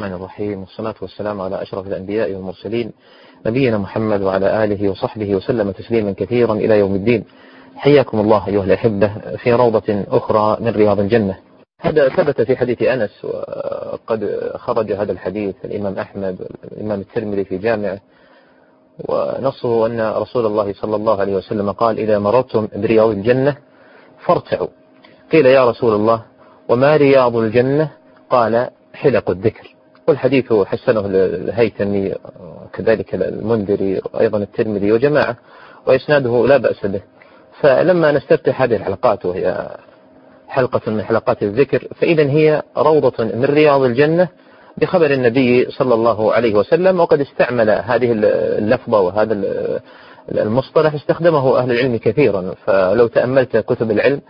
الرحمن الرحيم. والصلاة والسلام على أشرف الأنبياء والمرسلين نبينا محمد وعلى آله وصحبه وسلم تسليما كثيرا إلى يوم الدين. حياكم الله أيها الأحبة في روضة أخرى من رياض الجنة. هذا ثبت في حديث أنس وقد خرج هذا الحديث الإمام أحمد والإمام الترمذي في جامعه. ونصه أن رسول الله صلى الله عليه وسلم قال إذا مررتم برياض الجنة فارتعوا. قيل يا رسول الله وما رياض الجنة؟ قال حلق الذكر. والحديث حسنه الهيثمي كذلك المنذري وأيضا الترمذي وجماعة وإسناده لا بأس به. فلما نستفتح هذه الحلقات وهي حلقة من حلقات الذكر فإذا هي روضة من رياض الجنة بخبر النبي صلى الله عليه وسلم وقد استعمل هذه اللفظة وهذا المصطلح استخدمه أهل العلم كثيرا. فلو تأملت كتب العلم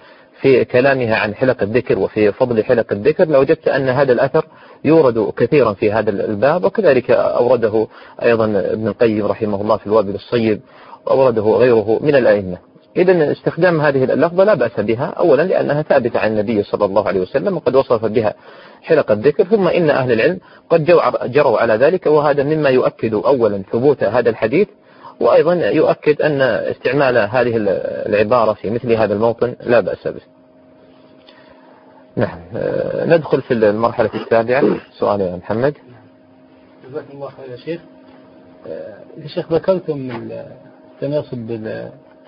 في كلامها عن حلق الذكر وفي فضل حلق الذكر لوجدت أن هذا الأثر يورد كثيرا في هذا الباب وكذلك أورده أيضا ابن القيم رحمه الله في الوابل الصيب وأورده غيره من الأئمة. إذا استخدام هذه اللفظة لا بأس بها أولا لأنها ثابتة عن النبي صلى الله عليه وسلم وقد وصف بها حلق الذكر ثم إن أهل العلم قد جروا على ذلك وهذا مما يؤكد أولا ثبوت هذا الحديث وأيضا يؤكد أن استعمال هذه العبارة في مثل هذا الموطن لا بأس به. نعم. ندخل في المرحلة السابعة. سؤال يا محمد. جزاكم الله خير يا شيخ. يا شيخ ذكرتم التناسب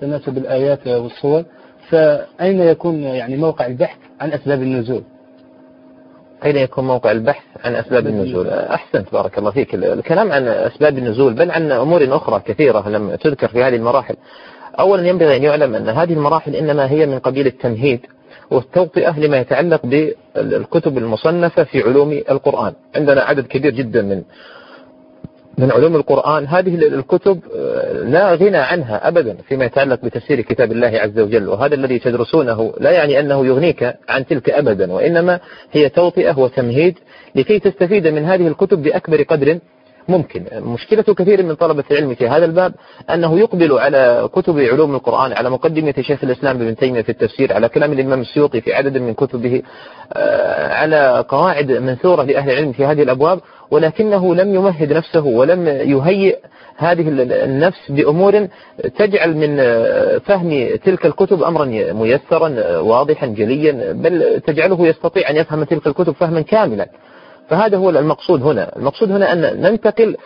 تناسب الآيات والصور. فأين يكون يعني موقع البحث عن أسباب النزول؟ أين يكون موقع البحث عن أسباب النزول؟ أحسنت بارك الله فيك. الكلام عن أسباب النزول بل عن أمور أخرى كثيرة لم تذكر في هذه المراحل. أولا ينبغي أن يعلم أن هذه المراحل إنما هي من قبيل التمهيد. والتوطئة لما يتعلق بالكتب المصنفة في علوم القرآن. عندنا عدد كبير جدا من من علوم القرآن. هذه الكتب لا غنى عنها أبدا فيما يتعلق بتفسير كتاب الله عز وجل. وهذا الذي تدرسونه لا يعني أنه يغنيك عن تلك أبدا وإنما هي توطئة وتمهيد لكي تستفيد من هذه الكتب بأكبر قدر ممكن. مشكلة كثير من طلبة العلم في هذا الباب أنه يقبل على كتب علوم القرآن على مقدمة شيخ الإسلام ابن تيمية في التفسير على كلام الإمام السيوطي في عدد من كتبه على قواعد منثورة لأهل العلم في هذه الأبواب ولكنه لم يمهد نفسه ولم يهيئ هذه النفس بأمور تجعل من فهم تلك الكتب أمرا ميسرا واضحا جليا بل تجعله يستطيع أن يفهم تلك الكتب فهما كاملا. فهذا هو المقصود هنا. المقصود هنا أن ننتقل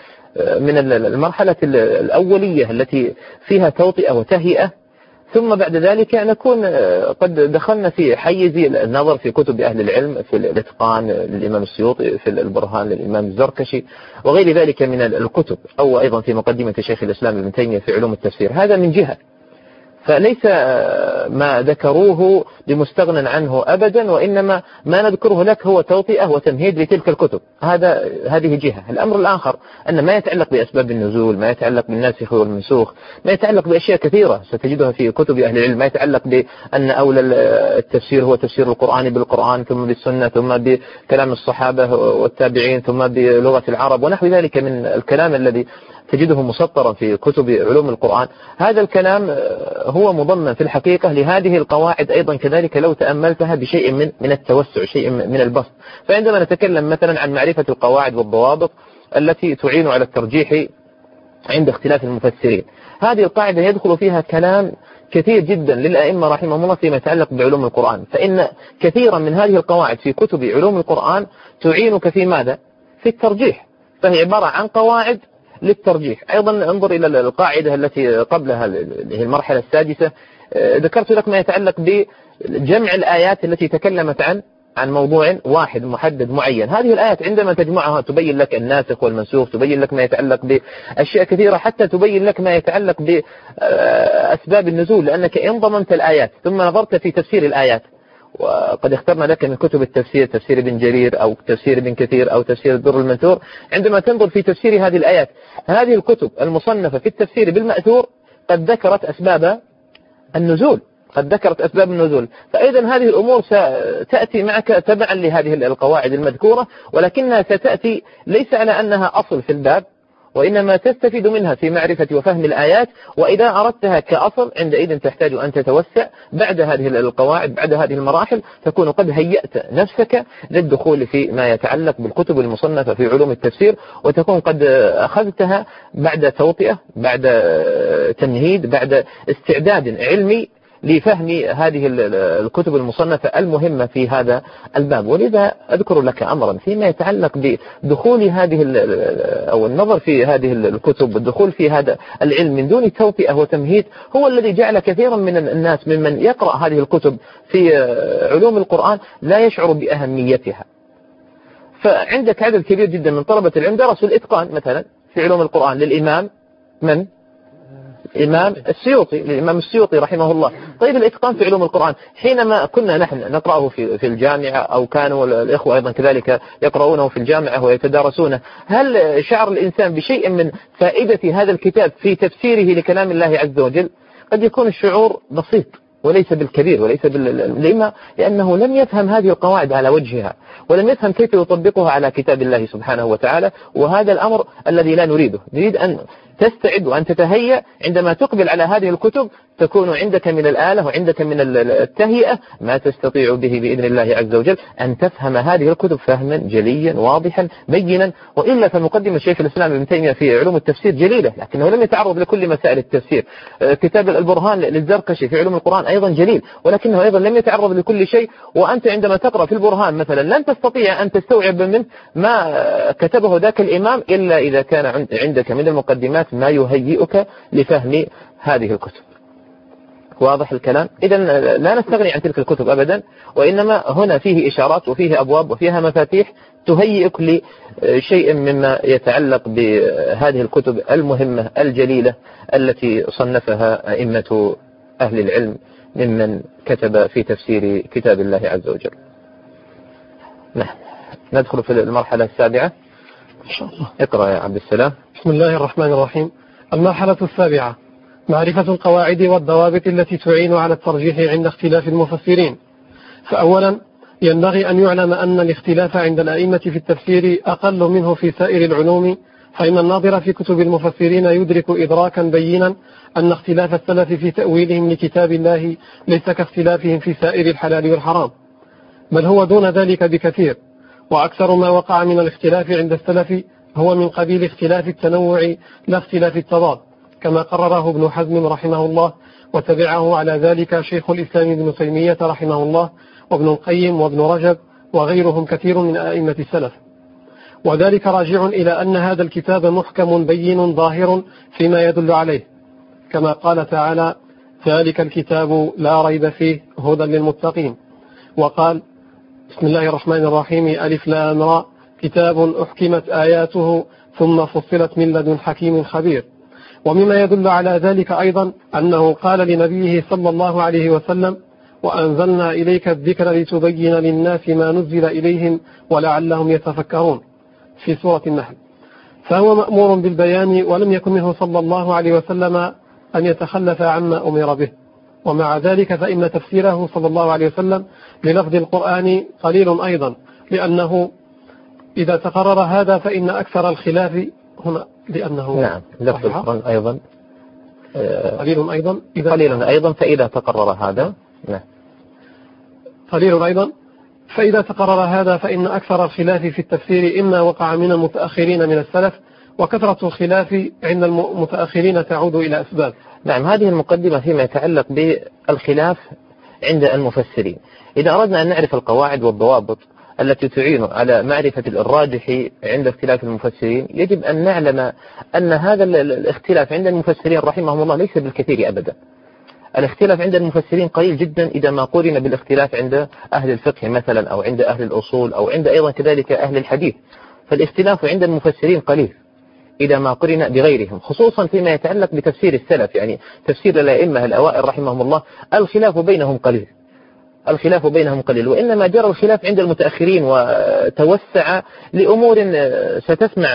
من المرحلة الأولية التي فيها توطئة وتهيئة ثم بعد ذلك نكون قد دخلنا في حيز النظر في كتب أهل العلم في الإتقان للإمام السيوطي في البرهان للإمام الزركشي وغير ذلك من الكتب أو أيضا في مقدمة شيخ الإسلام ابن تيمية في علوم التفسير. هذا من جهة. فليس ما ذكروه بمستغنى عنه أبدا وإنما ما نذكره لك هو توطئة وتمهيد لتلك الكتب. هذا هذه جهة. الأمر الآخر أن ما يتعلق بأسباب النزول ما يتعلق بالناسخ والمنسوخ ما يتعلق بأشياء كثيرة ستجدها في كتب أهل العلم ما يتعلق بأن أولى التفسير هو تفسير القرآن بالقرآن ثم بالسنة ثم بكلام الصحابة والتابعين ثم بلغة العرب ونحو ذلك من الكلام الذي تجده مسطرا في كتب علوم القرآن. هذا الكلام هو مضمن في الحقيقة لهذه القواعد أيضا كذلك لو تأملتها بشيء من من التوسع شيء من البسط. فعندما نتكلم مثلا عن معرفة القواعد والضوابط التي تعين على الترجيح عند اختلاف المفسرين. هذه القاعدة يدخل فيها كلام كثير جدا للأئمة رحمهم الله فيما يتعلق بعلوم القرآن. فإن كثيرا من هذه القواعد في كتب علوم القرآن تعينك في ماذا؟ في الترجيح. فهي عبارة عن قواعد للترجيح. أيضا انظر إلى القاعدة التي قبلها هي المرحلة السادسة. ذكرت لك ما يتعلق بجمع الآيات التي تكلمت عن عن موضوع واحد محدد معين. هذه الآيات عندما تجمعها تبين لك الناسخ والمنسوخ تبين لك ما يتعلق بأشياء كثيرة حتى تبين لك ما يتعلق بأسباب النزول لأنك إن ضمنت الآيات ثم نظرت في تفسير الآيات وقد اخترنا لك من كتب التفسير تفسير ابن جرير أو تفسير ابن كثير أو تفسير الدر المنثور. عندما تنظر في تفسير هذه الآيات هذه الكتب المصنفة في التفسير بالمأثور قد ذكرت أسباب النزول قد ذكرت أسباب النزول. فإذا هذه الأمور ستأتي معك تبعا لهذه القواعد المذكورة ولكنها ستأتي ليس على أنها أصل في الباب وإنما تستفيد منها في معرفة وفهم الآيات وإذا أردتها كأصل عندئذ تحتاج أن تتوسع بعد هذه القواعد بعد هذه المراحل تكون قد هيأت نفسك للدخول في ما يتعلق بالكتب المصنفة في علوم التفسير وتكون قد أخذتها بعد توطئة بعد تمهيد بعد استعداد علمي لفهم هذه الكتب المصنفة المهمة في هذا الباب. ولذا أذكر لك أمرا فيما يتعلق بدخول هذه أو النظر في هذه الكتب والدخول في هذا العلم من دون توطئة وتمهيد هو الذي جعل كثيرا من الناس ممن يقرأ هذه الكتب في علوم القرآن لا يشعر بأهميتها. فعندك عدد كبير جدا من طلبة العلم درسوا الإتقان مثلا في علوم القرآن للإمام. من؟ الإمام السيوطي الإمام السيوطي رحمه الله. طيب الإتقان في علوم القرآن. حينما كنا نحن نقرأه في في الجامعة أو كانوا الإخوة أيضا كذلك يقرؤونه في الجامعة ويتدارسونه هل شعر الإنسان بشيء من فائدة هذا الكتاب في تفسيره لكلام الله عز وجل؟ قد يكون الشعور بسيط وليس بالكبير وليس بال... لما؟ لأنه لم يفهم هذه القواعد على وجهها ولم يفهم كيف يطبقها على كتاب الله سبحانه وتعالى وهذا الأمر الذي لا نريده. نريد أن تستعد وأن تتهيأ عندما تقبل على هذه الكتب تكون عندك من الآلة وعندك من التهيئة ما تستطيع به بإذن الله عز وجل أن تفهم هذه الكتب فهما جليا واضحا بينا. وإلا فمقدمة شيخ الإسلام ابن تيمية في علوم التفسير جليلة لكنه لم يتعرض لكل مسائل التفسير. آه، كتاب البرهان للزركشي في علوم القرآن أيضا جليل ولكنه أيضا لم يتعرض لكل شيء. وأنت عندما تقرأ في البرهان مثلا لن تستطيع أن تستوعب منه ما كتبه ذاك الإمام إلا إذا كان عندك من المقدمات ما يهيئك لفهم هذه الكتب. واضح الكلام؟ إذا لا نستغني عن تلك الكتب أبدا وإنما هنا فيه إشارات وفيه أبواب وفيها مفاتيح تهيئك لشيء مما يتعلق بهذه الكتب المهمة الجليلة التي صنفها أئمة أهل العلم ممن كتب في تفسير كتاب الله عز وجل. نعم. ندخل في المرحلة السابعة. إن شاء الله. اقرأ يا عبد السلام. بسم الله الرحمن الرحيم. المرحلة السابعة. معرفة القواعد والضوابط التي تعين على الترجيح عند اختلاف المفسرين. فأولا ينبغي أن يعلم أن الاختلاف عند الأئمة في التفسير أقل منه في سائر العلوم فإن الناظر في كتب المفسرين يدرك إدراكا بينا أن اختلاف السلف في تأويلهم لكتاب الله ليس كاختلافهم في سائر الحلال والحرام. بل هو دون ذلك بكثير. وأكثر ما وقع من الاختلاف عند السلف هو من قبيل اختلاف التنوع لا اختلاف التضاد كما قرره ابن حزم رحمه الله وتبعه على ذلك شيخ الإسلام ابن تيمية رحمه الله وابن القيم وابن رجب وغيرهم كثير من أئمة السلف. وذلك راجع إلى أن هذا الكتاب محكم بين ظاهر فيما يدل عليه. كما قال تعالى ذلك الكتاب لا ريب فيه هدى للمتقين. وقال بسم الله الرحمن الرحيم. ألف لام را. كتاب أحكمت آياته ثم فصلت من لدن حكيم خبير. ومما يدل على ذلك أيضا أنه قال لنبيه صلى الله عليه وسلم وأنزلنا إليك الذكر لتبين للناس ما نزل إليهم ولعلهم يتفكرون. في سورة النحل. فهو مأمور بالبيان ولم يكن منه صلى الله عليه وسلم أن يتخلف عما أمر به. ومع ذلك فإن تفسيره صلى الله عليه وسلم للفظ القرآن قليل أيضا لأنه إذا تقرر هذا فإن أكثر الخلاف هنا لأنه نعم لفظ القرآن أيضا. آه، قليل أيضا؟ إذا قليل أيضا فإذا تقرر هذا. نعم. قليل أيضا؟ فإذا تقرر هذا فإن أكثر الخلاف في التفسير إما وقع من المتأخرين من السلف وكثرة الخلاف عند المتأخرين تعود إلى أسباب. نعم هذه المقدمة فيما يتعلق بالخلاف عند المفسرين. إذا أردنا أن نعرف القواعد والضوابط التي تعين على معرفة الراجح عند اختلاف المفسرين يجب أن نعلم أن هذا الاختلاف عند المفسرين رحمهم الله ليس بالكثير أبدا. الاختلاف عند المفسرين قليل جدا إذا ما قورن بالاختلاف عند أهل الفقه مثلا أو عند أهل الأصول أو عند أيضا كذلك أهل الحديث. فالاختلاف عند المفسرين قليل. إذا ما قرن بغيرهم خصوصا فيما يتعلق بتفسير السلف يعني تفسير الأئمة الأوائل رحمهم الله الخلاف بينهم قليل. الخلاف بينهم قليل وإنما جرى الخلاف عند المتأخرين وتوسع لأمور ستسمع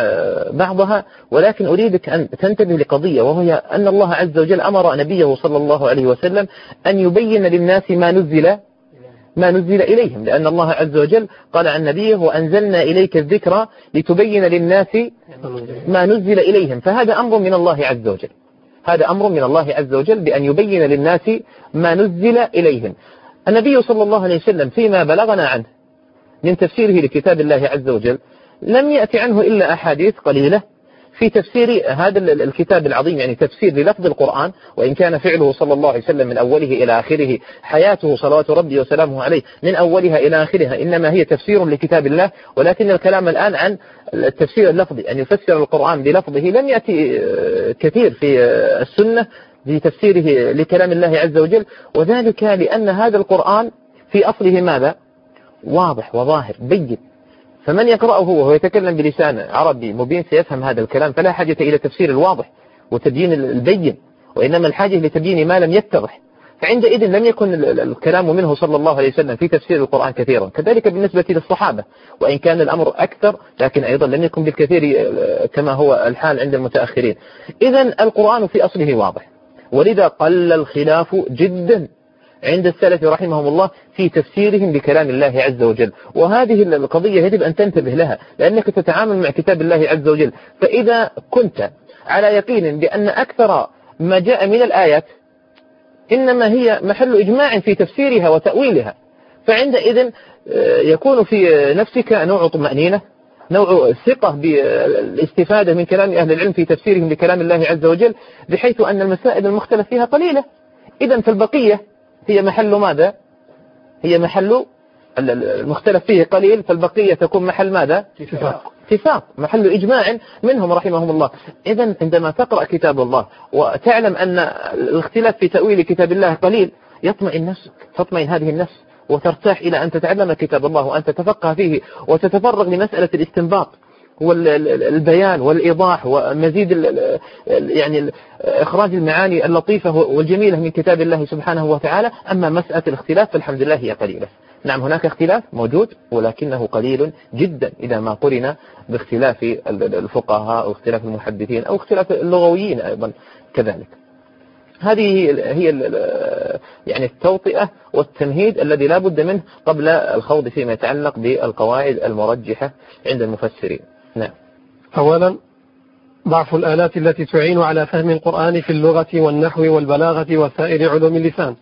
بعضها ولكن أريدك أن تنتبه لقضية وهي أن الله عز وجل أمر نبيه صلى الله عليه وسلم أن يبين للناس ما نزل ما نزل إليهم لأن الله عز وجل قال عن نبيه وأنزلنا إليك الذكر لتبين للناس ما نزل إليهم. فهذا أمر من الله عز وجل. هذا أمر من الله عز وجل بأن يبين للناس ما نزل إليهم. النبي صلى الله عليه وسلم فيما بلغنا عنه من تفسيره لكتاب الله عز وجل لم يأتي عنه إلا أحاديث قليلة. في تفسير هذا الكتاب العظيم يعني تفسير للفظ القرآن وإن كان فعله صلى الله عليه وسلم من أوله إلى آخره حياته صلوات ربي وسلامه عليه من أولها إلى آخرها إنما هي تفسير لكتاب الله ولكن الكلام الآن عن التفسير اللفظي أن يفسر القرآن بلفظه لم يأتي كثير في السنة في تفسيره لكلام الله عز وجل وذلك لأن هذا القرآن في أصله ماذا؟ واضح وظاهر بين فمن يقرأه وهو يتكلم بلسان عربي مبين سيفهم هذا الكلام فلا حاجة إلى تفسير الواضح وتبيين البين وإنما الحاجة لتبيين ما لم يتضح. فعندئذ لم يكن الكلام منه صلى الله عليه وسلم في تفسير القرآن كثيرا. كذلك بالنسبة للصحابة وإن كان الأمر أكثر لكن أيضا لم يكن بالكثير كما هو الحال عند المتأخرين. إذا القرآن في أصله واضح ولذا قل الخلاف جدا. عند السلف رحمهم الله في تفسيرهم بكلام الله عز وجل. وهذه القضية يجب أن تنتبه لها لأنك تتعامل مع كتاب الله عز وجل. فإذا كنت على يقين بأن أكثر ما جاء من الآيات إنما هي محل إجماع في تفسيرها وتأويلها فعندئذ يكون في نفسك نوع طمأنينة نوع ثقة بالاستفادة من كلام أهل العلم في تفسيرهم لكلام الله عز وجل بحيث أن المسائل المختلف فيها قليلة. إذا فالبقية هي محل ماذا؟ هي محل المختلف فيه قليل فالبقية تكون محل ماذا؟ اتفاق. اتفاق. محل إجماع منهم رحمهم الله. إذا عندما تقرأ كتاب الله وتعلم أن الاختلاف في تأويل كتاب الله قليل يطمئن نفسك تطمئن هذه النفس وترتاح إلى أن تتعلم كتاب الله وأن تتفقه فيه وتتفرغ لمسألة الاستنباط. والبيان والإيضاح ومزيد يعني إخراج المعاني اللطيفة والجميلة من كتاب الله سبحانه وتعالى. أما مسألة الاختلاف فالحمد لله هي قليلة. نعم هناك اختلاف موجود ولكنه قليل جدا إذا ما قرن باختلاف الفقهاء أو اختلاف المحدثين أو اختلاف اللغويين أيضا كذلك. هذه هي يعني التوطئة والتمهيد الذي لا بد منه قبل الخوض فيما يتعلق بالقواعد المرجحة عند المفسرين. نعم. أولا ضعف الآلات التي تعين على فهم القرآن في اللغة والنحو والبلاغة وسائر علوم اللسان.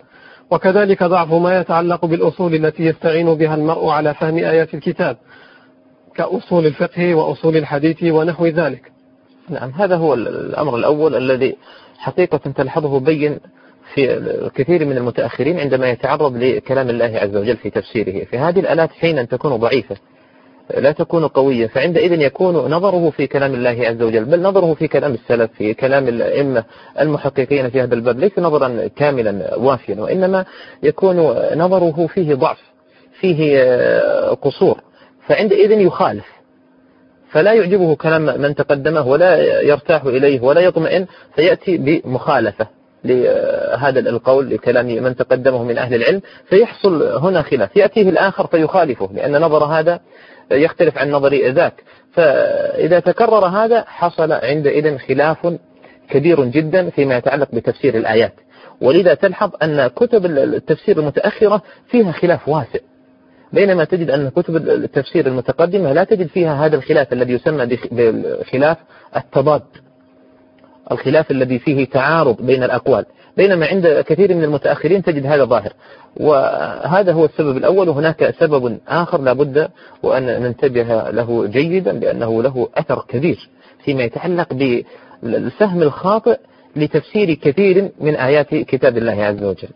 وكذلك ضعف ما يتعلق بالأصول التي يستعين بها المرء على فهم آيات الكتاب كأصول الفقه وأصول الحديث ونحو ذلك. نعم هذا هو الأمر الأول الذي حقيقة تلحظه بين في الكثير من المتأخرين عندما يتعرض لكلام الله عز وجل في تفسيره. في هذه الآلات حينا تكون ضعيفة. لا تكون قوية فعندئذ يكون نظره في كلام الله عز وجل بل نظره في كلام السلف في كلام الأئمة المحققين في هذا الباب ليس نظرا كاملا وافيا وإنما يكون نظره فيه ضعف فيه قصور فعندئذ يخالف. فلا يعجبه كلام من تقدمه ولا يرتاح إليه ولا يطمئن فيأتي بمخالفة لهذا القول لكلام من تقدمه من أهل العلم فيحصل هنا خلاف يأتيه الآخر فيخالفه لأن نظر هذا يختلف عن نظر ذاك. فإذا تكرر هذا حصل عندئذ خلاف كبير جدا فيما يتعلق بتفسير الآيات. ولذا تلحظ أن كتب التفسير المتأخرة فيها خلاف واسع. بينما تجد أن كتب التفسير المتقدمة لا تجد فيها هذا الخلاف الذي يسمى بخلاف التضاد. الخلاف الذي فيه تعارض بين الأقوال. بينما عند كثير من المتأخرين تجد هذا ظاهر. وهذا هو السبب الأول وهناك سبب آخر لابد وأن ننتبه له جيدا لأنه له أثر كبير فيما يتعلق بالفهم الخاطئ لتفسير كثير من آيات كتاب الله عز وجل.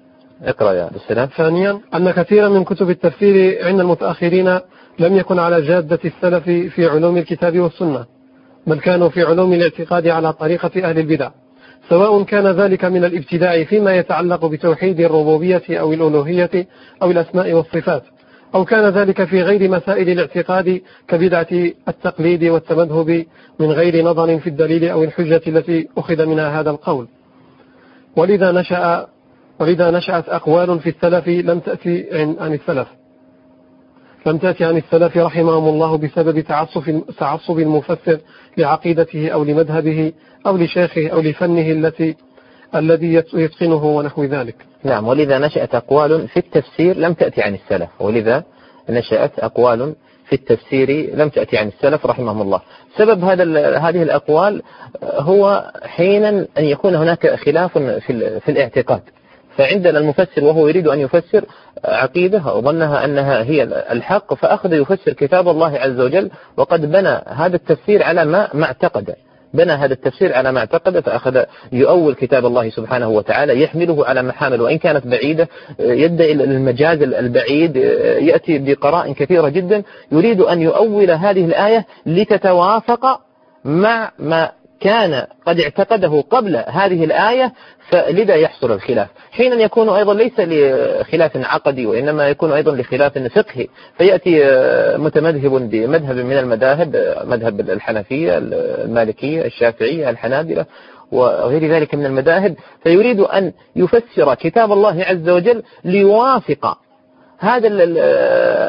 اقرأ يا السلام. ثانيا أن كثيرا من كتب التفسير عند المتأخرين لم يكن على جادة السلف في علوم الكتاب والسنة بل كانوا في علوم الاعتقاد على طريقة أهل البدع. سواء كان ذلك من الابتداع فيما يتعلق بتوحيد الربوبية أو الألوهية أو الأسماء والصفات أو كان ذلك في غير مسائل الاعتقاد كبدعة التقليد والتمذهب من غير نظر في الدليل أو الحجة التي أخذ منها هذا القول. ولذا نشأ ولذا نشأت أقوال في السلف لم تأتي عن السلف. لم تأتي عن السلف رحمهم الله بسبب تعصب تعصب المفسر لعقيدته أو لمذهبه أو لشيخه أو لفنه التي الذي يتقنه ونحو ذلك. نعم ولذا نشأت أقوال في التفسير لم تأتي عن السلف ولذا نشأت أقوال في التفسير لم تأتي عن السلف رحمهم الله. سبب هذا هذه الأقوال هو حينا أن يكون هناك خلاف في, في الاعتقاد. فعندنا المفسر وهو يريد أن يفسر عقيدة وظنها أنها هي الحق فأخذ يفسر كتاب الله عز وجل وقد بنى هذا التفسير على ما ما اعتقد. بنى هذا التفسير على ما اعتقد فأخذ يؤول كتاب الله سبحانه وتعالى يحمله على محامل وإن كانت بعيدة يدعي المجاز البعيد يأتي بقراء كثيرة جدا يريد أن يؤول هذه الآية لتتوافق مع ما كان قد اعتقده قبل هذه الآية فلذا يحصل الخلاف. حينا يكون أيضا ليس لخلاف عقدي وإنما يكون أيضا لخلاف فقهي. فيأتي متمذهب بمذهب من المذاهب مذهب الحنفية المالكية الشافعية الحنابلة وغير ذلك من المذاهب. فيريد أن يفسر كتاب الله عز وجل ليوافق هذا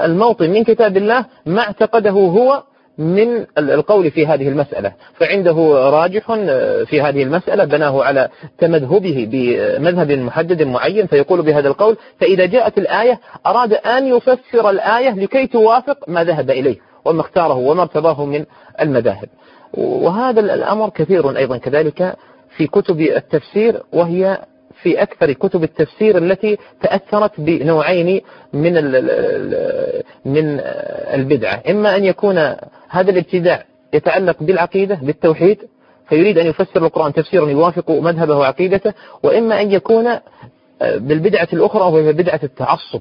الموطن من كتاب الله ما اعتقده هو من القول في هذه المسألة. فعنده راجح في هذه المسألة بناه على تمذهبه بمذهب محدد معين فيقول بهذا القول فإذا جاءت الآية أراد أن يفسر الآية لكي توافق ما ذهب إليه وما اختاره وما ارتضاه من المذاهب. وهذا الأمر كثير أيضا كذلك في كتب التفسير وهي في أكثر كتب التفسير التي تأثرت بنوعين من من البدعة. إما أن يكون هذا الابتداع يتعلق بالعقيدة بالتوحيد فيريد أن يفسر القرآن تفسيرا يوافق مذهبه وعقيدته وإما أن يكون بالبدعة الأخرى وهي بدعة التعصب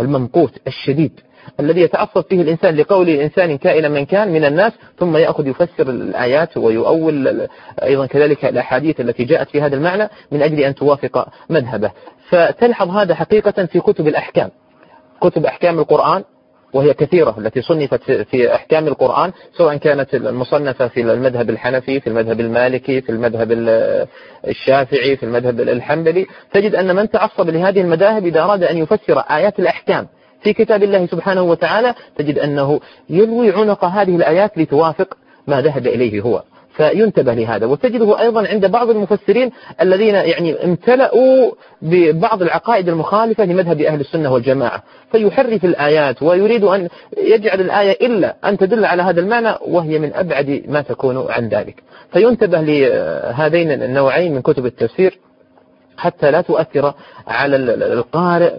الممقوت الشديد. الذي يتعصب فيه الإنسان لقول إنسان كائنا من كان من الناس ثم يأخذ يفسر الآيات ويؤول أيضا كذلك الأحاديث التي جاءت في هذا المعنى من أجل أن توافق مذهبه. فتلحظ هذا حقيقة في كتب الأحكام. كتب أحكام القرآن وهي كثيرة التي صنفت في أحكام القرآن سواء كانت المصنفة في المذهب الحنفي في المذهب المالكي في المذهب الشافعي في المذهب الحنبلي. تجد أن من تعصب لهذه المذاهب إذا أراد أن يفسر آيات الأحكام في كتاب الله سبحانه وتعالى تجد أنه يلوي عنق هذه الآيات لتوافق ما ذهب إليه هو فينتبه لهذا. وتجده أيضا عند بعض المفسرين الذين يعني امتلأوا ببعض العقائد المخالفة لمذهب أهل السنة والجماعة فيحرف الآيات ويريد أن يجعل الآية إلا أن تدل على هذا المعنى وهي من أبعد ما تكون عن ذلك. فينتبه لهذين النوعين من كتب التفسير حتى لا تؤثر على القارئ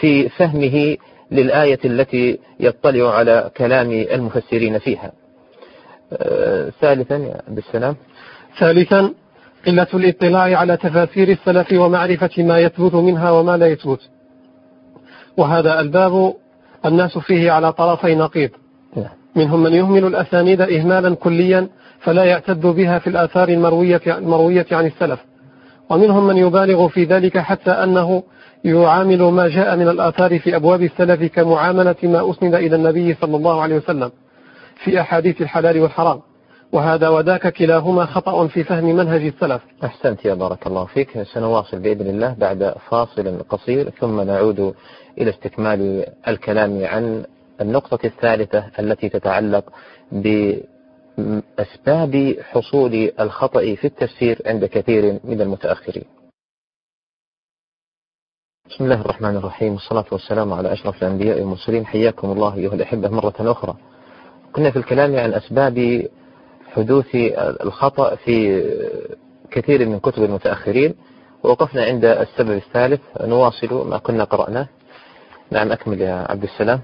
في فهمه للآية التي يطلع على كلام المفسرين فيها. آه، ثالثا يا عبد السلام. ثالثا قلة الاطلاع على تفاسير السلف ومعرفة ما يثبت منها وما لا يثبت. وهذا الباب الناس فيه على طرفي نقيض. نعم. منهم من يهمل الأسانيد إهمالا كليا فلا يعتد بها في الآثار المروية, المروية عن السلف. ومنهم من يبالغ في ذلك حتى أنه يعامل ما جاء من الآثار في أبواب السلف كمعاملة ما أسند إلى النبي صلى الله عليه وسلم في أحاديث الحلال والحرام. وهذا وذاك كلاهما خطأ في فهم منهج السلف. أحسنت يا بارك الله فيك. سنواصل بإذن الله بعد فاصل قصير ثم نعود إلى استكمال الكلام عن النقطة الثالثة التي تتعلق بأسباب حصول الخطأ في التفسير عند كثير من المتأخرين. بسم الله الرحمن الرحيم والصلاة والسلام على أشرف الأنبياء والمرسلين حياكم الله أيها الأحبة مرة أخرى كنا في الكلام عن أسباب حدوث الخطأ في كثير من كتب المتأخرين ووقفنا عند السبب الثالث نواصل ما كنا قرأناه نعم أكمل يا عبد السلام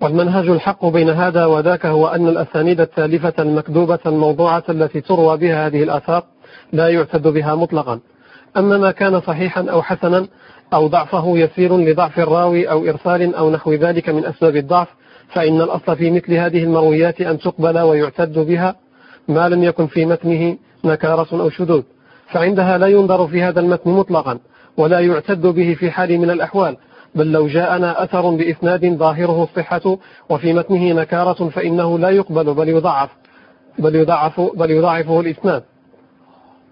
والمنهج الحق بين هذا وذاك هو أن الأسانيد التالفة المكذوبة الموضوعة التي تروى بها هذه الآثار لا يعتد بها مطلقا أما ما كان صحيحا أو حسنا أو ضعفه يسير لضعف الراوي أو إرسال أو نحو ذلك من أسباب الضعف فإن الأصل في مثل هذه المرويات أن تقبل ويعتد بها. ما لم يكن في متنه نكارة أو شذوذ فعندها لا ينظر في هذا المتن مطلقا ولا يعتد به في حال من الأحوال. بل لو جاءنا أثر بإسناد ظاهره الصحة وفي متنه نكارة فإنه لا يقبل بل يضعف بل يضعف بل يضعفه الإسناد.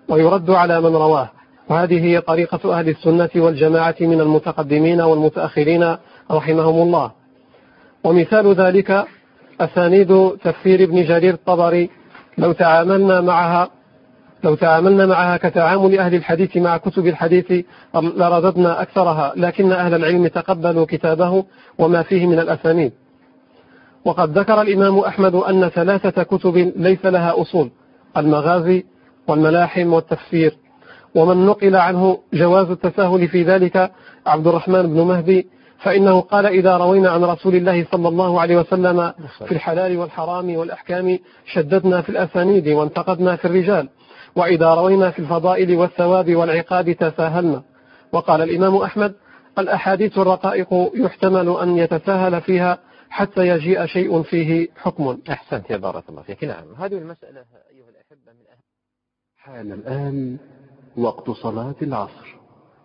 ويرد على من رواه. وهذه هي طريقة أهل السنة والجماعة من المتقدمين والمتأخرين رحمهم الله. ومثال ذلك أسانيد تفسير ابن جرير الطبري. لو تعاملنا معها لو تعاملنا معها كتعامل أهل الحديث مع كتب الحديث لرددنا أكثرها لكن أهل العلم تقبلوا كتابه وما فيه من الأسانيد. وقد ذكر الإمام أحمد أن ثلاثة كتب ليس لها أصول المغازي والملاحم والتفسير. ومن نقل عنه جواز التساهل في ذلك عبد الرحمن بن مهدي فإنه قال إذا روينا عن رسول الله صلى الله عليه وسلم في الحلال والحرام والأحكام شددنا في الأسانيد وانتقدنا في الرجال وإذا روينا في الفضائل والثواب والعقاب تساهلنا. وقال الإمام أحمد الأحاديث الرقائق يحتمل أن يتساهل فيها حتى يجيء شيء فيه حكم. أحسنت يا بارك الله فيك. نعم هذه المسألة أيها الأحبة من أهم حان الآن وقت صلاة العصر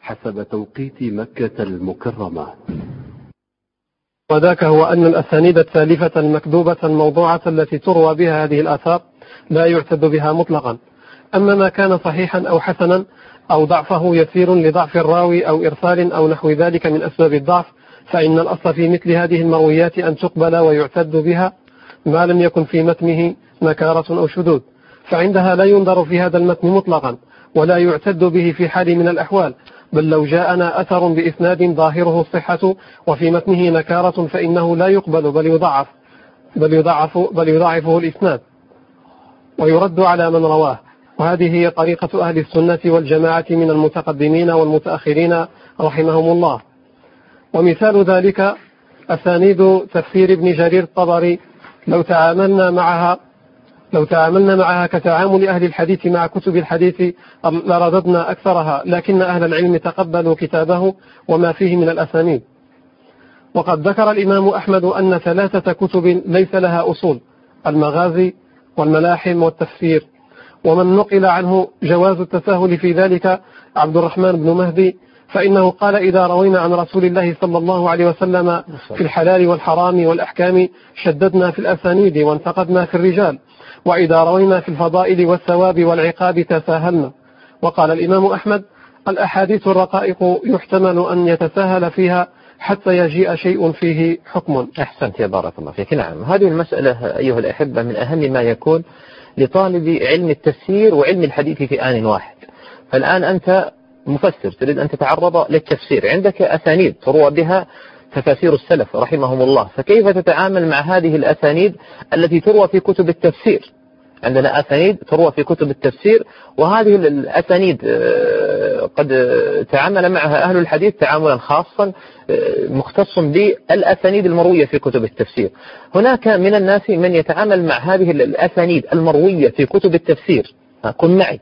حسب توقيت مكة المكرمة. وذاك هو أن الأسانيد التالفة المكذوبة الموضوعة التي تروى بها هذه الآثار لا يعتد بها مطلقا. أما ما كان صحيحا أو حسنا أو ضعفه يسير لضعف الراوي أو إرسال أو نحو ذلك من أسباب الضعف فإن الأصل في مثل هذه المرويات أن تقبل ويعتد بها ما لم يكن في متنه نكارة أو شذوذ. فعندها لا ينظر في هذا المتن مطلقا ولا يعتد به في حال من الأحوال. بل لو جاءنا أثر بإسناد ظاهره الصحة وفي متنه نكارة فإنه لا يقبل بل يضعف بل يضعف بل يضعفه الإسناد. ويرد على من رواه. وهذه هي طريقة أهل السنة والجماعة من المتقدمين والمتأخرين رحمهم الله. ومثال ذلك أسانيد تفسير ابن جرير الطبري. لو تعاملنا معها لو تعاملنا معها كتعامل أهل الحديث مع كتب الحديث لرددنا أكثرها لكن أهل العلم تقبلوا كتابه وما فيه من الأسانيد. وقد ذكر الإمام أحمد أن ثلاثة كتب ليس لها أصول المغازي والملاحم والتفسير. ومن نقل عنه جواز التساهل في ذلك عبد الرحمن بن مهدي فإنه قال إذا روينا عن رسول الله صلى الله عليه وسلم في الحلال والحرام والأحكام شددنا في الأسانيد وانتقدنا في الرجال وإذا روينا في الفضائل والثواب والعقاب تساهلنا. وقال الإمام أحمد الأحاديث الرقائق يحتمل أن يتساهل فيها حتى يجيء شيء فيه حكم. أحسنت يا بارك الله فيك. نعم هذه المسألة أيها الأحبة من أهم ما يكون لطالب علم التفسير وعلم الحديث في آن واحد. فالآن أنت مفسر تريد أن تتعرض للتفسير. عندك أسانيد تروى بها تفاسير السلف رحمهم الله. فكيف تتعامل مع هذه الأسانيد التي تروى في كتب التفسير؟ عندنا أسانيد تروى في كتب التفسير وهذه الأسانيد قد تعامل معها أهل الحديث تعاملا خاصا مختص بالأسانيد المروية في كتب التفسير. هناك من الناس من يتعامل مع هذه الأسانيد المروية في كتب التفسير. كن معي.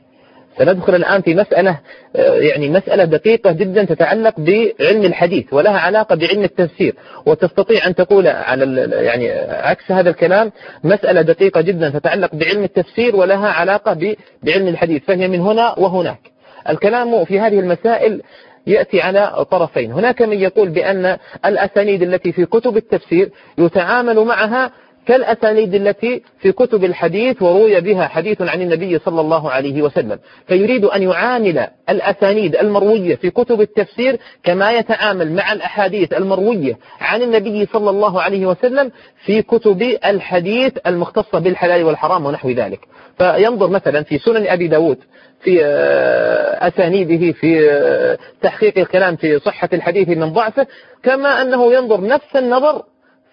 سندخل الآن في مسألة يعني مسألة دقيقة جدا تتعلق بعلم الحديث ولها علاقة بعلم التفسير. وتستطيع أن تقول على يعني عكس هذا الكلام مسألة دقيقة جدا تتعلق بعلم التفسير ولها علاقة بعلم الحديث. فهي من هنا وهناك. الكلام في هذه المسائل يأتي على طرفين. هناك من يقول بأن الأسانيد التي في كتب التفسير يتعامل معها كالأسانيد التي في كتب الحديث وروي بها حديث عن النبي صلى الله عليه وسلم. فيريد أن يعامل الأسانيد المروية في كتب التفسير كما يتعامل مع الأحاديث المروية عن النبي صلى الله عليه وسلم في كتب الحديث المختصة بالحلال والحرام ونحو ذلك. فينظر مثلا في سنن أبي داود في أسانيده في تحقيق الكلام في صحة الحديث من ضعفه كما أنه ينظر نفس النظر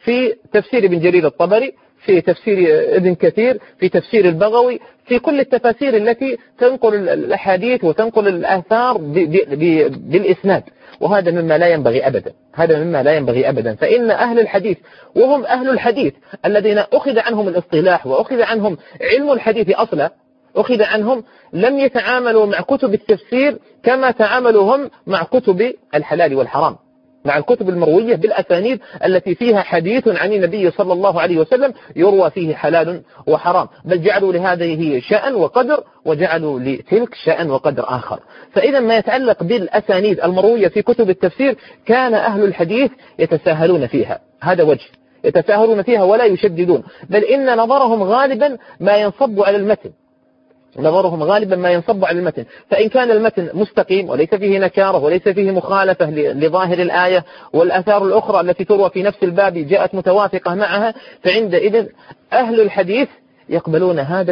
في تفسير ابن جرير الطبري في تفسير ابن كثير في تفسير البغوي في كل التفاسير التي تنقل الأحاديث وتنقل الآثار بالإسناد. وهذا مما لا ينبغي أبدا. هذا مما لا ينبغي أبدا. فإن أهل الحديث وهم أهل الحديث الذين أخذ عنهم الاصطلاح وأخذ عنهم علم الحديث أصلا أخذ عنهم لم يتعاملوا مع كتب التفسير كما تعاملوا هم مع كتب الحلال والحرام. مع الكتب المروية بالأسانيد التي فيها حديث عن النبي صلى الله عليه وسلم يروى فيه حلال وحرام. بل جعلوا لهذه شأن وقدر وجعلوا لتلك شأن وقدر آخر. فإذا ما يتعلق بالأسانيد المروية في كتب التفسير كان أهل الحديث يتساهلون فيها. هذا وجه. يتساهلون فيها ولا يشددون. بل إن نظرهم غالبا ما ينصب على المتن. نظرهم غالبا ما ينصب على المتن. فإن كان المتن مستقيم وليس فيه نكارة وليس فيه مخالفة لظاهر الآية والأثار الأخرى التي تروى في نفس الباب جاءت متوافقة معها فعندئذ أهل الحديث يقبلون هذا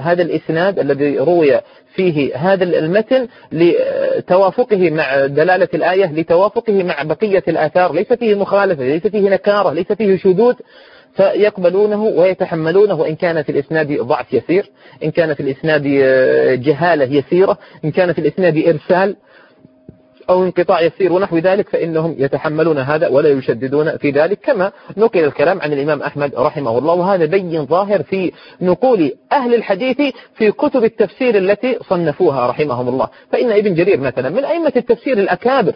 هذا الإسناد الذي روي فيه هذا المتن لتوافقه مع دلالة الآية لتوافقه مع بقية الآثار. ليس فيه مخالفة ليس فيه نكارة ليس فيه شذوذ. فيقبلونه ويتحملونه. وإن كان في الإسناد ضعف يسير إن كان في الإسناد جهالة يسيرة إن كان في الإسناد إرسال أو انقطاع يسير ونحو ذلك فإنهم يتحملون هذا ولا يشددون في ذلك. كما نقل الكلام عن الإمام أحمد رحمه الله وهذا بين ظاهر في نقول أهل الحديث في كتب التفسير التي صنفوها رحمهم الله. فإن ابن جرير مثلا من أئمة التفسير الأكابر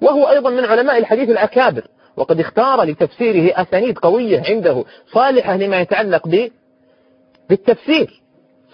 وهو أيضا من علماء الحديث الأكابر وقد اختار لتفسيره أسانيد قوية عنده صالحة لما يتعلق بالتفسير.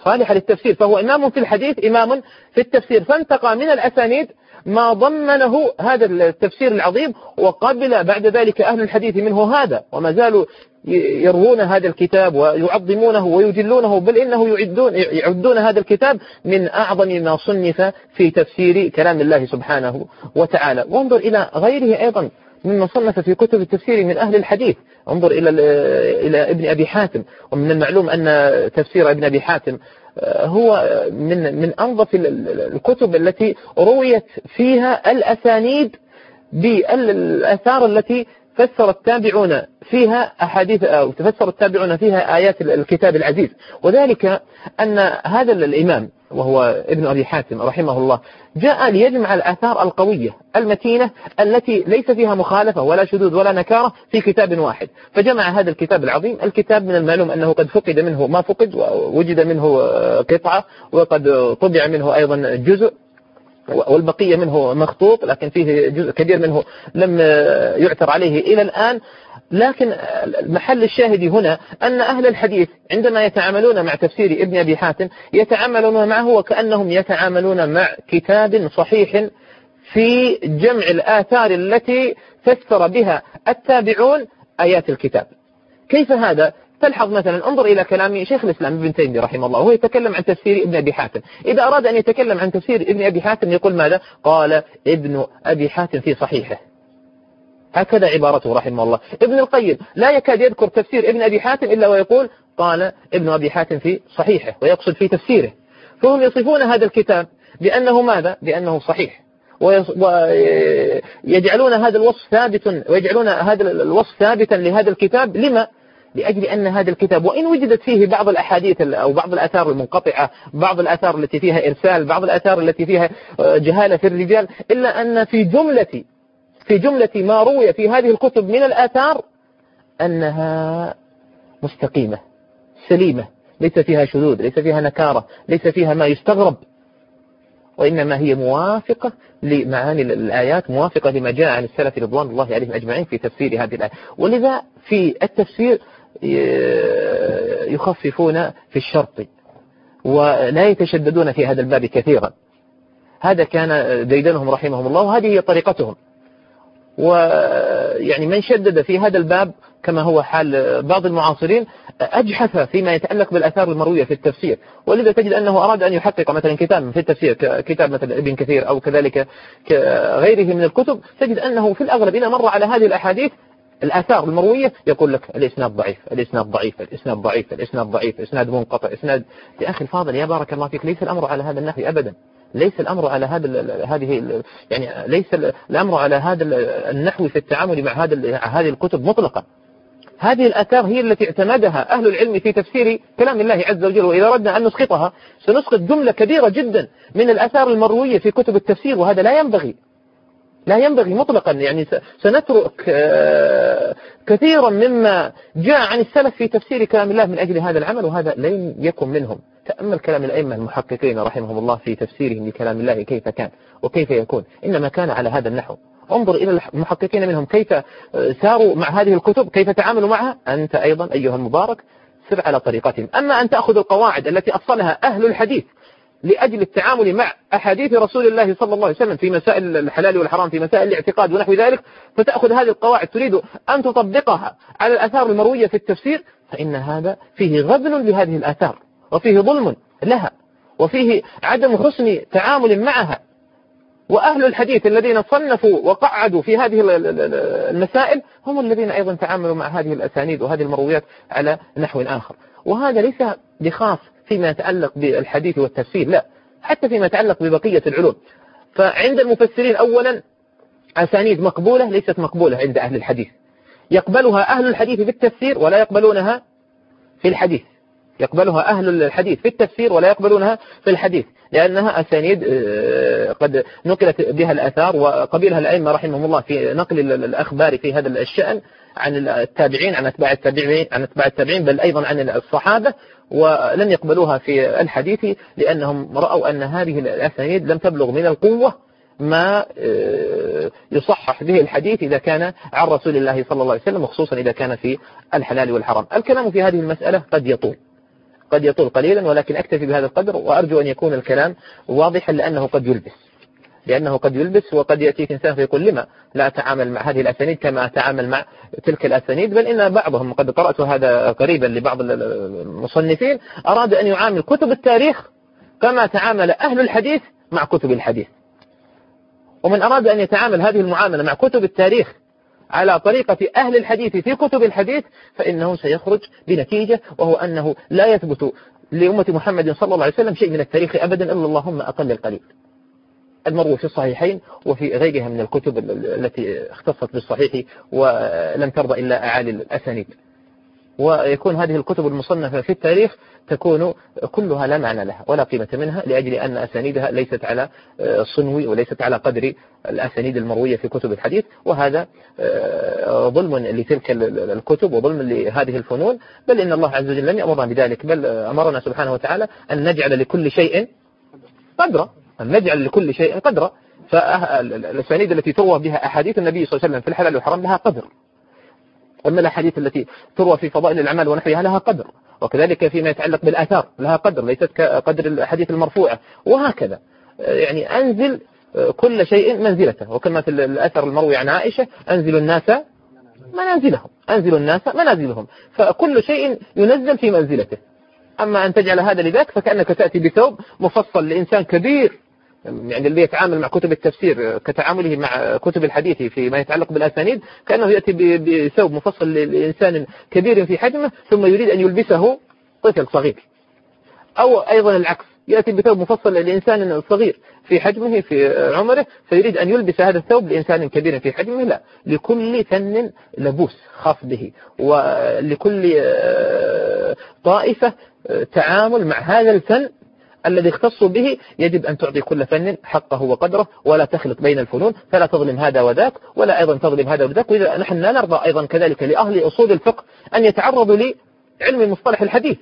صالحة للتفسير. فهو إمام في الحديث إمام في التفسير. فانتقى من الأسانيد ما ضمنه هذا التفسير العظيم وقبل بعد ذلك أهل الحديث منه هذا. وما زالوا يروون هذا الكتاب ويعظمونه ويجلونه بل إنه يعدون, يعدون هذا الكتاب من أعظم ما صنف في تفسير كلام الله سبحانه وتعالى. وانظر إلى غيره أيضا. ممن صنف في كتب التفسير من أهل الحديث. انظر إلى إلى ابن أبي حاتم. ومن المعلوم أن تفسير ابن أبي حاتم هو من من أنظف الكتب التي رويت فيها الأسانيد بالآثار التي فسر التابعون فيها أحاديث أو تفسر التابعون فيها آيات الكتاب العزيز. وذلك أن هذا الإمام وهو ابن أبي حاتم رحمه الله جاء ليجمع الآثار القوية المتينة التي ليس فيها مخالفة ولا شذوذ ولا نكارة في كتاب واحد. فجمع هذا الكتاب العظيم الكتاب من المعلوم أنه قد فقد منه ما فقد ووجد منه قطعة وقد طبع منه أيضا جزء والبقية منه مخطوط لكن فيه جزء كبير منه لم يعثر عليه إلى الآن. لكن محل الشاهد هنا أن أهل الحديث عندما يتعاملون مع تفسير ابن أبي حاتم يتعاملون معه وكأنهم يتعاملون مع كتاب صحيح في جمع الآثار التي فسر بها التابعون آيات الكتاب. كيف هذا؟ تلحظ مثلا انظر إلى كلام شيخ الإسلام ابن تيمية رحمه الله وهو يتكلم عن تفسير ابن أبي حاتم. إذا أراد أن يتكلم عن تفسير ابن أبي حاتم يقول ماذا؟ قال ابن أبي حاتم في صحيحه. هكذا عبارته رحمه الله. ابن القيم لا يكاد يذكر تفسير ابن أبي حاتم إلا ويقول قال ابن أبي حاتم في صحيحه ويقصد في تفسيره. فهم يصفون هذا الكتاب بأنه ماذا؟ بأنه صحيح. ويجعلون هذا الوصف ثابتا ويجعلون هذا الوصف ثابتا لهذا الكتاب. لما؟ لأجل أن هذا الكتاب وإن وجدت فيه بعض الأحاديث أو بعض الآثار المنقطعة بعض الآثار التي فيها إرسال بعض الآثار التي فيها جهالة في الرجال إلا أن في جملة في جملة ما روي في هذه الكتب من الآثار أنها مستقيمة سليمة ليس فيها شذوذ ليس فيها نكارة ليس فيها ما يستغرب وإنما هي موافقة لمعاني الآيات موافقة لما جاء عن السلف رضوان الله عليهم أجمعين في تفسير هذه الآية. ولذا في التفسير يخففون في الشرط ولا يتشددون في هذا الباب كثيرا. هذا كان ديدنهم رحمهم الله وهذه هي طريقتهم. ويعني من شدد في هذا الباب كما هو حال بعض المعاصرين أجحف فيما يتعلق بالأثار المروية في التفسير. ولذا تجد أنه أراد أن يحقق مثلا كتاب في التفسير كتاب مثلا ابن كثير أو كذلك غيره من الكتب تجد أنه في الأغلب إذا مر على هذه الأحاديث الآثار المروية يقول لك الإسناد ضعيف الإسناد ضعيف الإسناد ضعيف الإسناد ضعيف إسناد منقطع إسناد. يا أخي الفاضل يا بارك الله فيك ليس الأمر على هذا النحو أبدا. ليس الأمر على هذا هذه يعني ليس الأمر على هذا النحو في التعامل مع هذا هذه الكتب مطلقا. هذه الآثار هي التي اعتمدها أهل العلم في تفسير كلام الله عز وجل وإذا أردنا أن نسقطها سنسقط جملة كبيرة جدا من الآثار المروية في كتب التفسير وهذا لا ينبغي. لا ينبغي مطلقا يعني سنترك كثيرا مما جاء عن السلف في تفسير كلام الله من أجل هذا العمل وهذا لن يكن منهم. تأمل كلام الأئمة المحققين رحمهم الله في تفسيرهم لكلام الله كيف كان وكيف يكون. إنما كان على هذا النحو. انظر إلى المحققين منهم كيف ساروا مع هذه الكتب كيف تعاملوا معها. أنت أيضا أيها المبارك سر على طريقتهم. أما أن تأخذ القواعد التي أصلها أهل الحديث لأجل التعامل مع أحاديث رسول الله صلى الله عليه وسلم في مسائل الحلال والحرام في مسائل الاعتقاد ونحو ذلك فتأخذ هذه القواعد تريد أن تطبقها على الآثار المروية في التفسير فإن هذا فيه غبن لهذه الآثار وفيه ظلم لها وفيه عدم حسن تعامل معها. وأهل الحديث الذين صنفوا وقعدوا في هذه المسائل هم الذين أيضا تعاملوا مع هذه الأسانيد وهذه المرويات على نحو آخر. وهذا ليس بخاص فيما يتعلق بالحديث والتفسير لا. حتى فيما يتعلق ببقية العلوم. فعند المفسرين أولا أسانيد مقبولة ليست مقبولة عند أهل الحديث. يقبلها أهل الحديث في التفسير ولا يقبلونها في الحديث. يقبلها أهل الحديث في التفسير ولا يقبلونها في الحديث لأنها أسانيد آه، قد نقلت بها الأثار وقبلها الأئمة رحمهم الله في نقل الأخبار في هذا الشأن عن التابعين عن أتباع التابعين عن أتباع التابعين بل أيضا عن الصحابة. ولم يقبلوها في الحديث لأنهم رأوا أن هذه الأسانيد لم تبلغ من القوة ما آه، يصحح به الحديث إذا كان عن رسول الله صلى الله عليه وسلم وخصوصا إذا كان في الحلال والحرام. الكلام في هذه المسألة قد يطول قد يطول قليلا ولكن أكتفي بهذا القدر وأرجو أن يكون الكلام واضحا لأنه قد يلبس. لأنه قد يلبس وقد يأتيك إنسان فيقول لما لا أتعامل مع هذه الأسانيد كما أتعامل مع تلك الأسانيد بل إن بعضهم قد قرأت هذا قريبا لبعض المصنفين أراد أن يعامل كتب التاريخ كما تعامل أهل الحديث مع كتب الحديث. ومن أراد أن يتعامل هذه المعاملة مع كتب التاريخ على طريقة أهل الحديث في كتب الحديث فإنه سيخرج بنتيجة وهو أنه لا يثبت لأمة محمد صلى الله عليه وسلم شيء من التاريخ أبدا إلا اللهم أقل القليل. المروي في الصحيحين وفي غيرها من الكتب التي اختصت بالصحيح ولم ترضى إلا أعالي الأسانيد. ويكون هذه الكتب المصنفة في التاريخ تكون كلها لا معنى لها ولا قيمة منها لأجل أن أسانيدها ليست على آه، صنو وليست على قدر الأسانيد المروية في كتب الحديث. وهذا آه، ظلم لتلك الكتب وظلم لهذه الفنون. بل إن الله عز وجل لم يأمرنا بذلك بل أمرنا سبحانه وتعالى أن نجعل لكل شيء قدرا. أن نجعل لكل شيء قدرا. فالأسانيد التي تروى بها أحاديث النبي صلى الله عليه وسلم في الحلال والحرام لها قدر. أما الأحاديث التي تروى في فضائل الأعمال ونحوها لها قدر. وكذلك فيما يتعلق بالآثار لها قدر. ليست كقدر الأحاديث المرفوعة. وهكذا. يعني أنزل كل شيء منزلته. وكما في الأثر المروي عن عائشة أنزل الناس منازلهم. أنزل الناس منازلهم. فكل شيء ينزل في منزلته. أما أن تجعل هذا لذاك فكأنك تأتي بثوب مفصل لإنسان كبير. يعني اللي يتعامل مع كتب التفسير كتعامله مع كتب الحديث فيما يتعلق بالأسانيد كأنه يأتي بثوب مفصل لإنسان كبير في حجمه ثم يريد أن يلبسه طفل صغير. أو أيضا العكس يأتي بثوب مفصل لإنسان صغير في حجمه في عمره فيريد أن يلبس هذا الثوب لإنسان كبير في حجمه. لا لكل فن لبوس خاص به ولكل آه، طائفة آه، تعامل مع هذا الفن الذي اختصوا به يجب أن تعطي كل فن حقه وقدره ولا تخلط بين الفنون فلا تظلم هذا وذاك ولا أيضا تظلم هذا وذاك. وإذا نحن لا نرضى أيضا كذلك لأهل أصول الفقه أن يتعرضوا لعلم مصطلح الحديث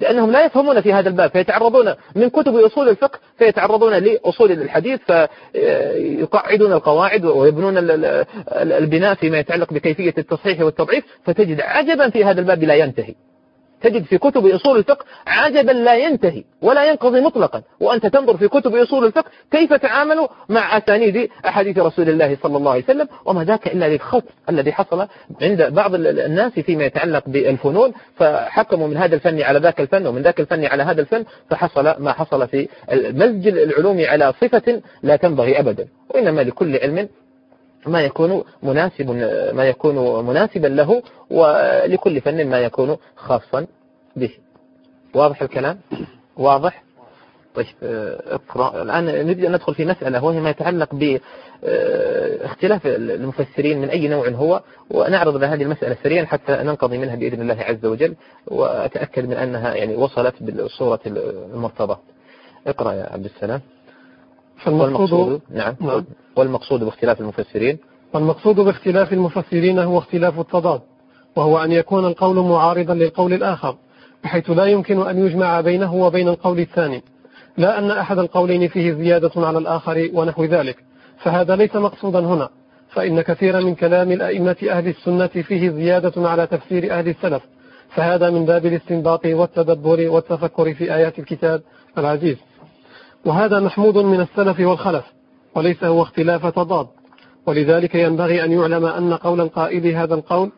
لأنهم لا يفهمون في هذا الباب فيتعرضون من كتب أصول الفقه فيتعرضون لأصول الحديث فيقعدون القواعد ويبنون البناء فيما يتعلق بكيفية التصحيح والتضعيف فتجد عجبا في هذا الباب لا ينتهي. تجد في كتب أصول الفقه عجبا لا ينتهي ولا ينقضي مطلقا. وأنت تنظر في كتب أصول الفقه كيف تعاملوا مع أسانيد أحاديث رسول الله صلى الله عليه وسلم وما ذاك إلا للخط الذي حصل عند بعض الناس فيما يتعلق بالفنون. فحكموا من هذا الفن على ذاك الفن ومن ذاك الفن على هذا الفن. فحصل ما حصل في مزج العلوم على صفة لا تنبغي أبدا. وإنما لكل علم ما يكون مناسب ما يكون مناسبا له ولكل فن ما يكون خاصا به. واضح الكلام؟ واضح؟ طيب اقرأ. الآن نريد أن ندخل في مسألة وهي ما يتعلق باختلاف المفسرين من أي نوع هو ونعرض هذه المسألة سريعا حتى ننقضي منها بإذن الله عز وجل وأتأكد من أنها يعني وصلت بالصورة المرتضى. اقرأ يا عبد السلام. والمقصود نعم, نعم. والمقصود باختلاف المفسرين؟ والمقصود باختلاف المفسرين هو اختلاف التضاد وهو أن يكون القول معارضا للقول الآخر بحيث لا يمكن أن يجمع بينه وبين القول الثاني. لا أن أحد القولين فيه زيادة على الآخر ونحو ذلك فهذا ليس مقصودا هنا فإن كثيرا من كلام الأئمة أهل السنة فيه زيادة على تفسير أهل السلف فهذا من باب الاستنباط والتدبر والتفكر في آيات الكتاب العزيز. وهذا محمود من السلف والخلف وليس هو اختلاف تضاد. ولذلك ينبغي أن يعلم أن قول القائل هذا القول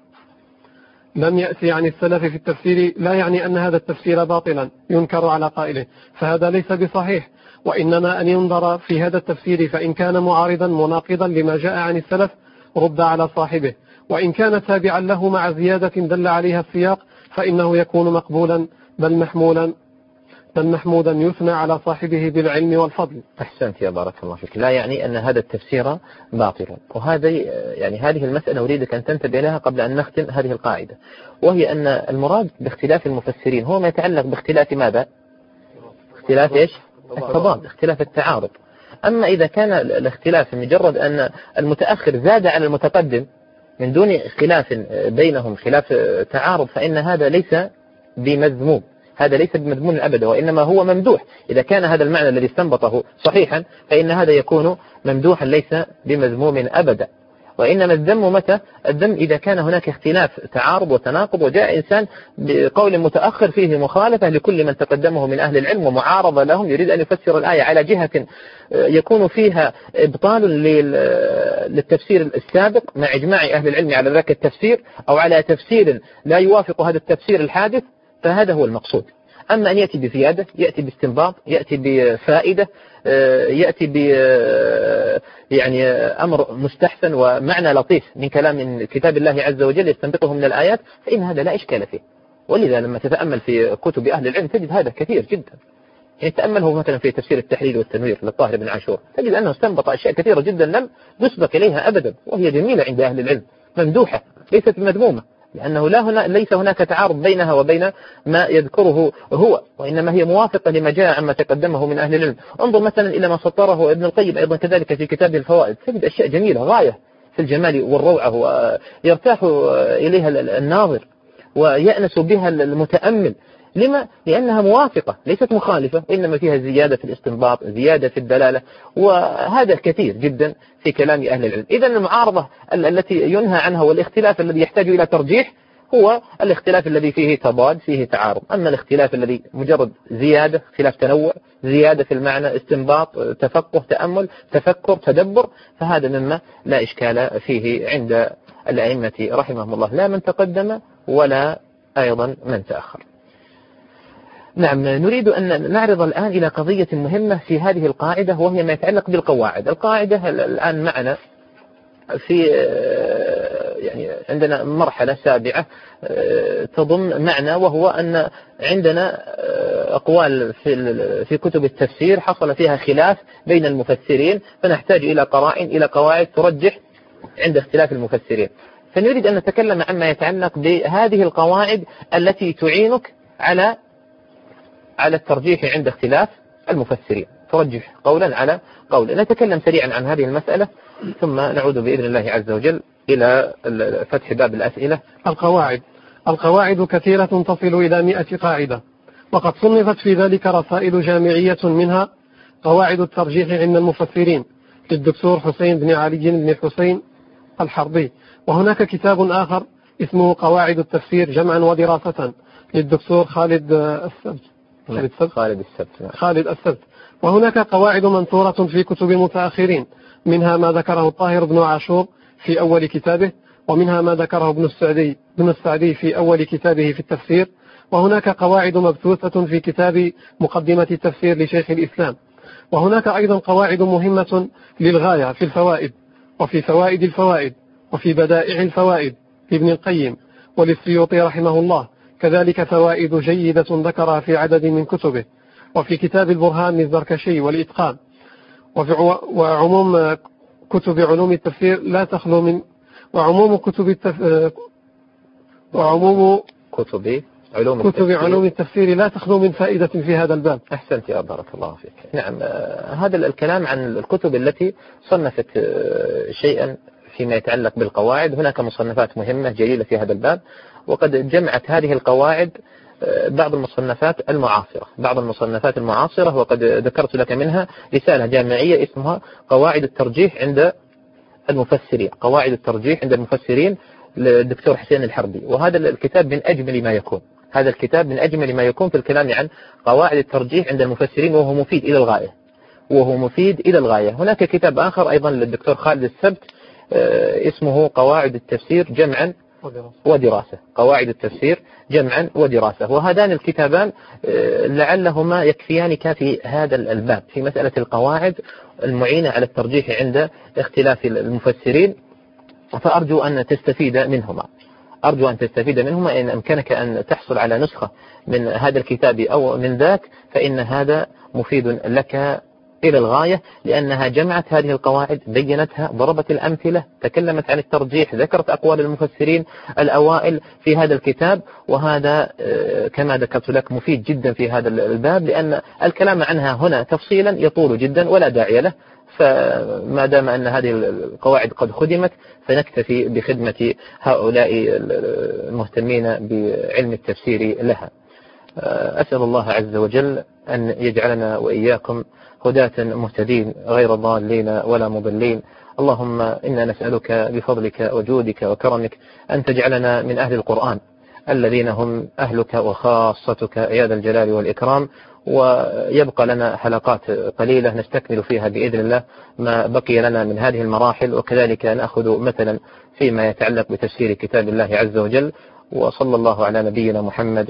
لم يأتي عن السلف في التفسير لا يعني أن هذا التفسير باطلا ينكر على قائله. فهذا ليس بصحيح وإنما أن ينظر في هذا التفسير فإن كان معارضا مناقضا لما جاء عن السلف رد على صاحبه. وإن كان تابعا له مع زيادة دل عليها السياق فإنه يكون مقبولا بل محمولا. بل محمودا يثنى على صاحبه بالعلم والفضل. أحسنت يا بارك الله فيك. لا يعني أن هذا التفسير باطل وهذا يعني هذه المسألة أريدك أن تنتبه لها قبل أن نختم هذه القاعدة. وهي أن المراد باختلاف المفسرين هو ما يتعلق باختلاف ماذا؟ اختلاف إيش؟ التضاد اختلاف التعارض. أما إذا كان الاختلاف مجرد أن المتأخر زاد على المتقدم من دون خلاف بينهم خلاف تعارض فإن هذا ليس بمذموم. هذا ليس بمذموم أبدا وإنما هو ممدوح. إذا كان هذا المعنى الذي استنبطه صحيحا فإن هذا يكون ممدوحا ليس بمذموم أبدا وإنما الذم متى؟ الذم إذا كان هناك اختلاف تعارض وتناقض وجاء إنسان بقول متأخر فيه مخالفة لكل من تقدمه من أهل العلم ومعارضة لهم يريد أن يفسر الآية على جهة يكون فيها إبطال للتفسير السابق مع إجماع أهل العلم على ذاك التفسير أو على تفسير لا يوافق هذا التفسير الحادث فهذا هو المقصود. أما أن يأتي بزيادة يأتي باستنباط يأتي بفائدة آه، يأتي ب آه، يعني أمر مستحسن ومعنى لطيف من كلام من كتاب الله عز وجل يستنبطه من الآيات فإن هذا لا إشكال فيه. ولذا لما تتأمل في كتب أهل العلم تجد هذا كثير جدا. يعني تأمله مثلا في تفسير التحليل والتنوير للطاهر بن عاشور تجد أنه استنبط أشياء كثيرة جدا لم يسبق إليها أبدا وهي جميلة عند أهل العلم ممدوحة ليست مذمومة. لأنه لا هنا ليس هناك تعارض بينها وبين ما يذكره هو وإنما هي موافقة لما جاء عما تقدمه من أهل العلم. انظر مثلا إلى ما سطره ابن القيم أيضا كذلك في كتابه الفوائد. تجد أشياء جميلة غاية في الجمال والروعة ويرتاح إليها الناظر ويأنس بها المتأمل. لما؟ لأنها موافقة ليست مخالفة إنما فيها زيادة في الاستنباط زيادة في الدلالة وهذا كثير جدا في كلام أهل العلم. إذا المعارضة التي ينهى عنها والاختلاف الذي يحتاج إلى ترجيح هو الاختلاف الذي فيه تضاد فيه تعارض. أما الاختلاف الذي مجرد زيادة اختلاف تنوع زيادة في المعنى استنباط تفقه تأمل تفكر تدبر فهذا مما لا إشكال فيه عند الأئمة رحمهم الله. لا من تقدم ولا أيضا من تأخر. نعم نريد أن نعرض الآن إلى قضية مهمة في هذه القاعدة وهي ما يتعلق بالقواعد. القاعدة الآن معنا في يعني عندنا مرحلة سابعة تضم معنى وهو أن عندنا أقوال في في كتب التفسير حصل فيها خلاف بين المفسرين فنحتاج إلى قرائن إلى قواعد ترجح عند اختلاف المفسرين. فنريد أن نتكلم عما يتعلق بهذه القواعد التي تعينك على على الترجيح عند اختلاف المفسرين. ترجح قولا على قول. نتكلم سريعا عن هذه المسألة ثم نعود بإذن الله عز وجل إلى فتح باب الأسئلة. القواعد. القواعد كثيرة تصل إلى مئة قاعدة وقد صنفت في ذلك رسائل جامعية منها قواعد الترجيح عند المفسرين للدكتور حسين بن علي بن حسين الحربي. وهناك كتاب آخر اسمه قواعد التفسير جمعا ودراسة للدكتور خالد خالد السبت؟ خالد السبت نعم. خالد السبت. وهناك قواعد منثورة في كتب المتأخرين منها ما ذكره الطاهر بن عاشور في أول كتابه ومنها ما ذكره ابن السعدي ابن السعدي في أول كتابه في التفسير وهناك قواعد مبثوثة في كتاب مقدمة التفسير لشيخ الإسلام. وهناك أيضا قواعد مهمة للغاية في الفوائد وفي فوائد الفوائد وفي بدائع الفوائد لابن القيم وللسيوطي رحمه الله. كذلك فوائد جيدة ذكرها في عدد من كتبه وفي كتاب البرهان للزركشي والإتقان. وفي وعموم كتب علوم التفسير لا تخلو من وعموم كتب التف... وعموم كتب علوم كتب التفسير. علوم التفسير لا تخلو من فائدة في هذا الباب. أحسنت يا بارك الله فيك. نعم هذا الكلام عن الكتب التي صنفت شيئا فيما يتعلق بالقواعد. هناك مصنفات مهمة جليلة في هذا الباب. وقد جمعت هذه القواعد آه، بعض المصنفات المعاصرة. بعض المصنفات المعاصرة وقد ذكرت لك منها رسالة جامعية اسمها قواعد الترجيح عند المفسرين. قواعد الترجيح عند المفسرين للدكتور حسين الحربي. وهذا الكتاب من أجمل ما يكون. هذا الكتاب من أجمل ما يكون في الكلام عن قواعد الترجيح عند المفسرين وهو مفيد إلى الغاية. وهو مفيد إلى الغاية. هناك كتاب آخر أيضا للدكتور خالد السبت آه، اسمه قواعد التفسير جمعا ودراسة. قواعد التفسير جمعا ودراسة. وهذان الكتابان آه، لعلهما يكفيانك في هذا الباب في مسألة القواعد المعينة على الترجيح عند اختلاف المفسرين. فأرجو أن تستفيد منهما. أرجو أن تستفيد منهما. إن أمكنك أن تحصل على نسخة من هذا الكتاب أو من ذاك فإن هذا مفيد لك إلى الغاية لأنها جمعت هذه القواعد بينتها ضربت الأمثلة تكلمت عن الترجيح ذكرت أقوال المفسرين الأوائل في هذا الكتاب وهذا آه، كما ذكرت لك مفيد جدا في هذا الباب لأن الكلام عنها هنا تفصيلا يطول جدا ولا داعي له. فما دام أن هذه القواعد قد خدمت فنكتفي بخدمة هؤلاء المهتمين بعلم التفسير لها. آه، أسأل الله عز وجل أن يجعلنا وإياكم هداة مهتدين غير ضالين ولا مضلين. اللهم إنا نسألك بفضلك وجودك وكرمك أن تجعلنا من أهل القرآن الذين هم أهلك وخاصتك يا ذا الجلال والإكرام. ويبقى لنا حلقات قليلة نستكمل فيها بإذن الله ما بقي لنا من هذه المراحل وكذلك نأخذ مثلا فيما يتعلق بتفسير كتاب الله عز وجل. وصلى الله على نبينا محمد.